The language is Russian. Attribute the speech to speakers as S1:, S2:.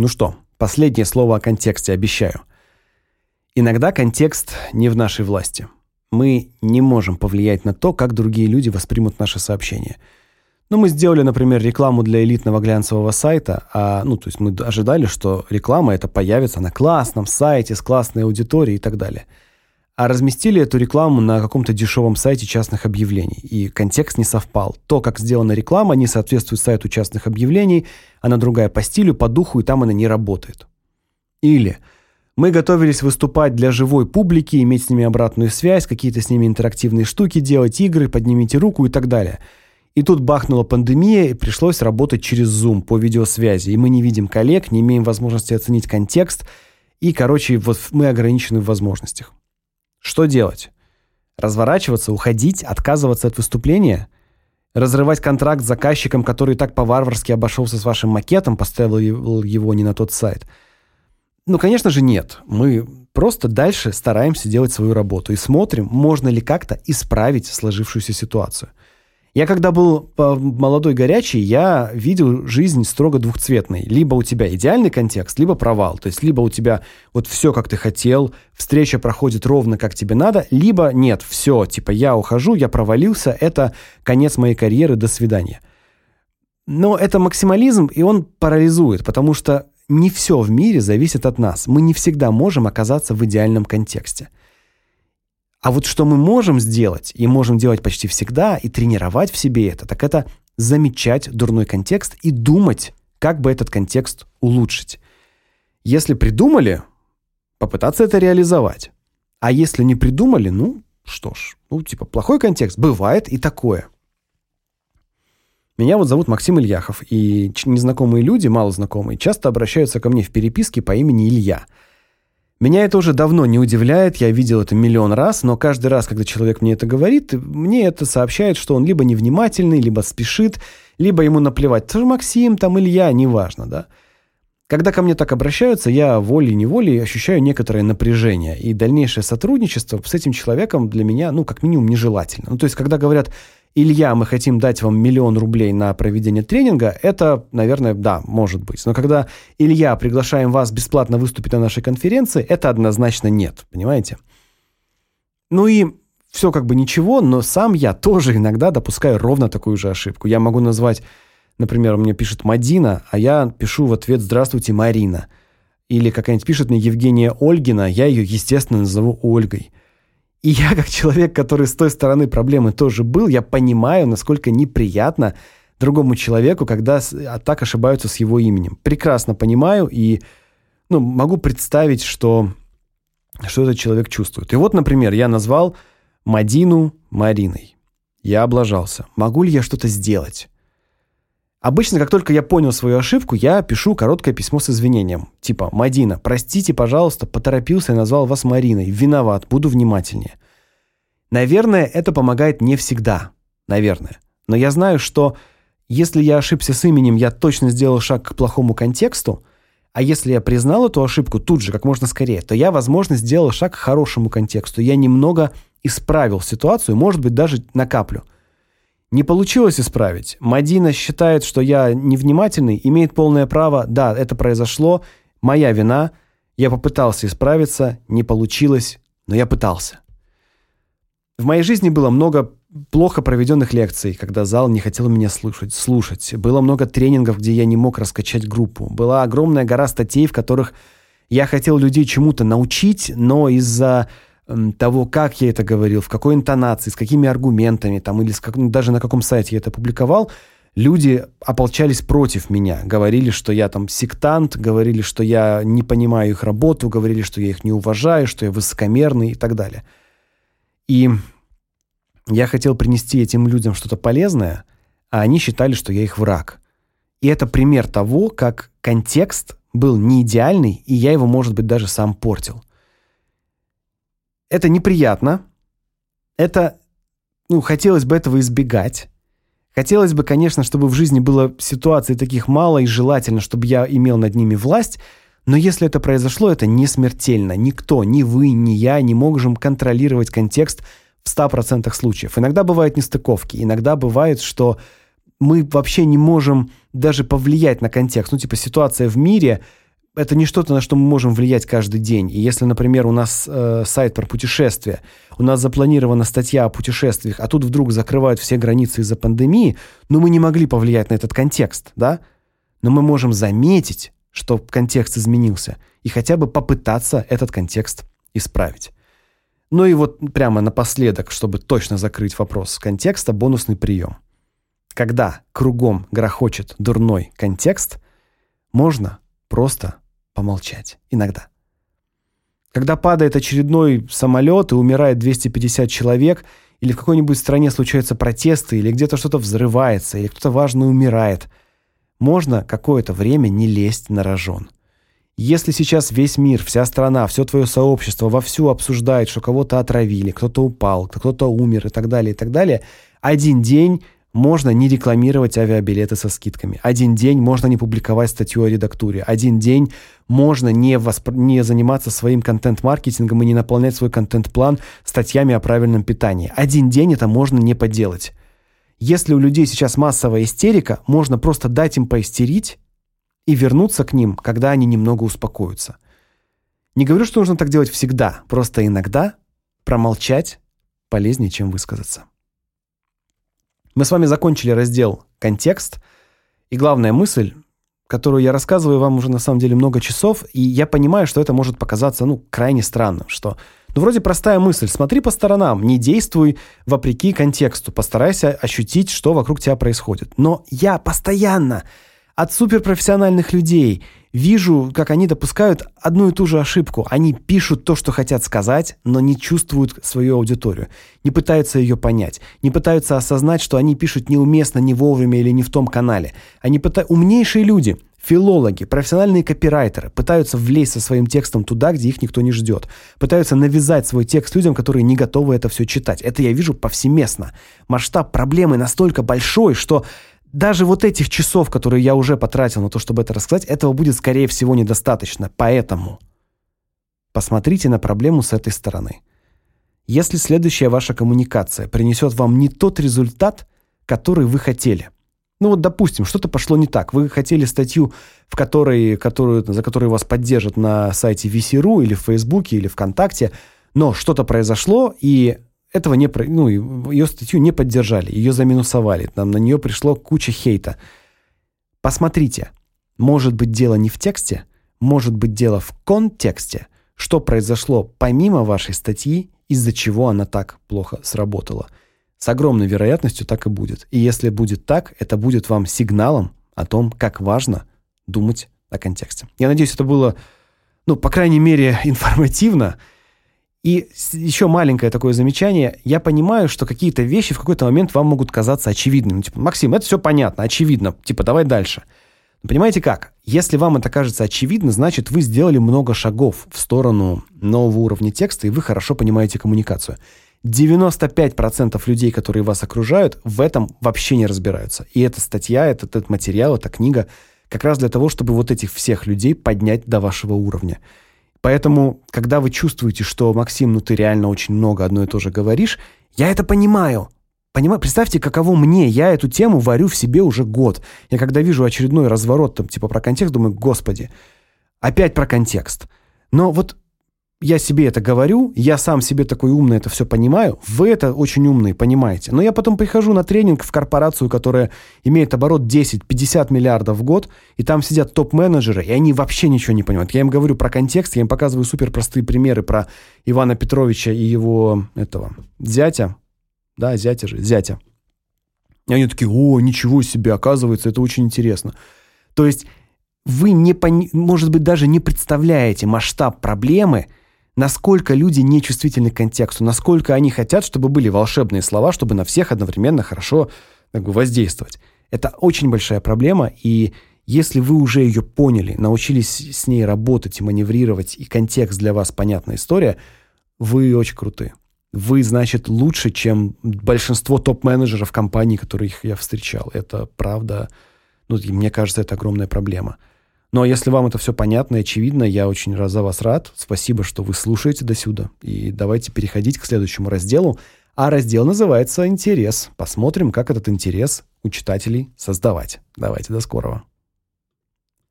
S1: Ну что, последнее слово о контексте обещаю. Иногда контекст не в нашей власти. Мы не можем повлиять на то, как другие люди воспримут наше сообщение. Ну, мы сделали, например, рекламу для элитного глянцевого сайта, а, ну, то есть мы ожидали, что реклама это появится на классном сайте с классной аудиторией и так далее. А разместили эту рекламу на каком-то дешевом сайте частных объявлений, и контекст не совпал. То, как сделана реклама, не соответствует сайту частных объявлений, она другая по стилю, по духу, и там она не работает. Или мы готовились выступать для живой публики, иметь с ними обратную связь, какие-то с ними интерактивные штуки делать, игры, поднимите руку и так далее. И тут бахнула пандемия, и пришлось работать через Zoom по видеосвязи. И мы не видим коллег, не имеем возможности оценить контекст, и, короче, вот мы ограничены в возможностях. Что делать? Разворачиваться, уходить, отказываться от выступления? Разрывать контракт с заказчиком, который так по-варварски обошелся с вашим макетом, поставил его не на тот сайт? Ну, конечно же, нет. Мы просто дальше стараемся делать свою работу и смотрим, можно ли как-то исправить сложившуюся ситуацию. Я когда был молодой горячий, я видел жизнь строго двухцветной. Либо у тебя идеальный контекст, либо провал. То есть либо у тебя вот все как ты хотел, встреча проходит ровно как тебе надо, либо нет, все, типа я ухожу, я провалился, это конец моей карьеры, до свидания. Но это максимализм, и он парализует, потому что не все в мире зависит от нас. Мы не всегда можем оказаться в идеальном контексте. А вот что мы можем сделать, и можем делать почти всегда, и тренировать в себе это, так это замечать дурной контекст и думать, как бы этот контекст улучшить. Если придумали, попытаться это реализовать. А если не придумали, ну, что ж, ну, типа, плохой контекст, бывает и такое. Меня вот зовут Максим Ильяхов, и незнакомые люди, малознакомые, часто обращаются ко мне в переписке по имени Илья – меня это уже давно не удивляет, я видел это миллион раз, но каждый раз, когда человек мне это говорит, мне это сообщает, что он либо невнимательный, либо спешит, либо ему наплевать. Это же Максим, там Илья, неважно, да. Когда ко мне так обращаются, я волей-неволей ощущаю некоторое напряжение, и дальнейшее сотрудничество с этим человеком для меня, ну, как минимум, нежелательно. Ну, то есть, когда говорят Илья, мы хотим дать вам миллион рублей на проведение тренинга, это, наверное, да, может быть. Но когда Илья, приглашаем вас бесплатно выступить на нашей конференции, это однозначно нет, понимаете? Ну и все как бы ничего, но сам я тоже иногда допускаю ровно такую же ошибку. Я могу назвать, например, мне пишет Мадина, а я пишу в ответ «Здравствуйте, Марина». Или какая-нибудь пишет мне Евгения Ольгина, я ее, естественно, назову Ольгой. И я, как человек, который с той стороны проблемы тоже был, я понимаю, насколько неприятно другому человеку, когда а, так ошибаются с его именем. Прекрасно понимаю и ну, могу представить, что, что этот человек чувствует. И вот, например, я назвал Мадину Мариной. Я облажался. Могу ли я что-то сделать? Обычно, как только я понял свою ошибку, я пишу короткое письмо с извинением. Типа «Мадина, простите, пожалуйста, поторопился и назвал вас Мариной. Виноват, буду внимательнее». Наверное, это помогает не всегда. Наверное. Но я знаю, что если я ошибся с именем, я точно сделал шаг к плохому контексту, а если я признал эту ошибку тут же, как можно скорее, то я, возможно, сделал шаг к хорошему контексту. Я немного исправил ситуацию, может быть, даже на каплю – не получилось исправить. Мадина считает, что я невнимательный, имеет полное право. Да, это произошло, моя вина. Я попытался исправиться, не получилось, но я пытался. В моей жизни было много плохо проведенных лекций, когда зал не хотел меня слушать, слушать. Было много тренингов, где я не мог раскачать группу. Была огромная гора статей, в которых я хотел людей чему-то научить, но из-за того, как я это говорил, в какой интонации, с какими аргументами, там или с как, даже на каком сайте я это публиковал, люди ополчались против меня, говорили, что я там сектант, говорили, что я не понимаю их работу, говорили, что я их не уважаю, что я высокомерный и так далее. И я хотел принести этим людям что-то полезное, а они считали, что я их враг. И это пример того, как контекст был не идеальный, и я его, может быть, даже сам портил. Это неприятно. Это, ну, хотелось бы этого избегать. Хотелось бы, конечно, чтобы в жизни было ситуаций таких мало и желательно, чтобы я имел над ними власть, но если это произошло, это не смертельно. Никто, ни вы, ни я не можем контролировать контекст в 100% случаев. Иногда бывают нестыковки, иногда бывает, что мы вообще не можем даже повлиять на контекст. Ну, типа ситуация в мире – это не что-то, на что мы можем влиять каждый день. И если, например, у нас э, сайт про путешествия, у нас запланирована статья о путешествиях, а тут вдруг закрывают все границы из-за пандемии, но мы не могли повлиять на этот контекст, да? Но мы можем заметить, что контекст изменился, и хотя бы попытаться этот контекст исправить. Ну и вот прямо напоследок, чтобы точно закрыть вопрос контекста, бонусный прием. Когда кругом грохочет дурной контекст, можно просто помолчать. Иногда. Когда падает очередной самолет и умирает 250 человек, или в какой-нибудь стране случаются протесты, или где-то что-то взрывается, или кто-то важный умирает, можно какое-то время не лезть на рожон. Если сейчас весь мир, вся страна, все твое сообщество вовсю обсуждает, что кого-то отравили, кто-то упал, кто-то умер и так далее, и так далее, один день можно не рекламировать авиабилеты со скидками. Один день можно не публиковать статью о редактуре. Один день можно не, воспр... не заниматься своим контент-маркетингом и не наполнять свой контент-план статьями о правильном питании. Один день это можно не поделать. Если у людей сейчас массовая истерика, можно просто дать им поистерить и вернуться к ним, когда они немного успокоятся. Не говорю, что нужно так делать всегда, просто иногда промолчать полезнее, чем высказаться. Мы с вами закончили раздел «Контекст», и главная мысль, которую я рассказываю вам уже на самом деле много часов, и я понимаю, что это может показаться, ну, крайне странным, что ну, вроде простая мысль. Смотри по сторонам, не действуй вопреки контексту, постарайся ощутить, что вокруг тебя происходит. Но я постоянно от суперпрофессиональных людей вижу, как они допускают одну и ту же ошибку. Они пишут то, что хотят сказать, но не чувствуют свою аудиторию, не пытаются ее понять, не пытаются осознать, что они пишут неуместно, не вовремя или не в том канале. Они пытаются умнейшие люди, филологи, профессиональные копирайтеры пытаются влезть со своим текстом туда, где их никто не ждет. Пытаются навязать свой текст людям, которые не готовы это все читать. Это я вижу повсеместно. Масштаб проблемы настолько большой, что даже вот этих часов, которые я уже потратил на то, чтобы это рассказать, этого будет, скорее всего, недостаточно. Поэтому посмотрите на проблему с этой стороны. Если следующая ваша коммуникация принесет вам не тот результат, который вы хотели. Ну вот, допустим, что-то пошло не так. Вы хотели статью, в которой, которую, за которую вас поддержат на сайте VC.ru или в Фейсбуке или ВКонтакте, но что-то произошло, и этого не, ну, ее статью не поддержали, ее заминусовали, там на нее пришло куча хейта. Посмотрите, может быть дело не в тексте, может быть дело в контексте, что произошло помимо вашей статьи, из-за чего она так плохо сработала. С огромной вероятностью так и будет. И если будет так, это будет вам сигналом о том, как важно думать о контексте. Я надеюсь, это было, ну, по крайней мере, информативно. И еще маленькое такое замечание. Я понимаю, что какие-то вещи в какой-то момент вам могут казаться очевидными. Типа, Максим, это все понятно, очевидно. Типа, давай дальше. Понимаете как? Если вам это кажется очевидно, значит, вы сделали много шагов в сторону нового уровня текста, и вы хорошо понимаете коммуникацию. 95% людей, которые вас окружают, в этом вообще не разбираются. И эта статья, этот, этот материал, эта книга как раз для того, чтобы вот этих всех людей поднять до вашего уровня. Поэтому, когда вы чувствуете, что, Максим, ну ты реально очень много одно и то же говоришь, я это понимаю. Понимаю, представьте, каково мне. Я эту тему варю в себе уже год. Я когда вижу очередной разворот там типа про контекст, думаю: "Господи, опять про контекст". Но вот я себе это говорю, я сам себе такой умный это все понимаю, вы это очень умные, понимаете. Но я потом прихожу на тренинг в корпорацию, которая имеет оборот 10-50 миллиардов в год, и там сидят топ-менеджеры, и они вообще ничего не понимают. Я им говорю про контекст, я им показываю супер простые примеры про Ивана Петровича и его этого зятя. Да, зятя же, зятя. И они такие: "О, ничего себе, оказывается, это очень интересно". То есть вы не может быть даже не представляете масштаб проблемы, насколько люди нечувствительны к контексту, насколько они хотят, чтобы были волшебные слова, чтобы на всех одновременно хорошо как бы воздействовать. Это очень большая проблема, и если вы уже ее поняли, научились с ней работать и маневрировать, и контекст для вас понятная история, вы очень крутые. Вы, значит, лучше, чем большинство топ-менеджеров компаний, которых я встречал. Это правда, ну, мне кажется, это огромная проблема. Но если вам это все понятно и очевидно, я очень раз за вас рад. Спасибо, что вы слушаете до сюда. И давайте переходить к следующему разделу. А раздел называется «Интерес». Посмотрим, как этот интерес у читателей создавать. Давайте, до скорого.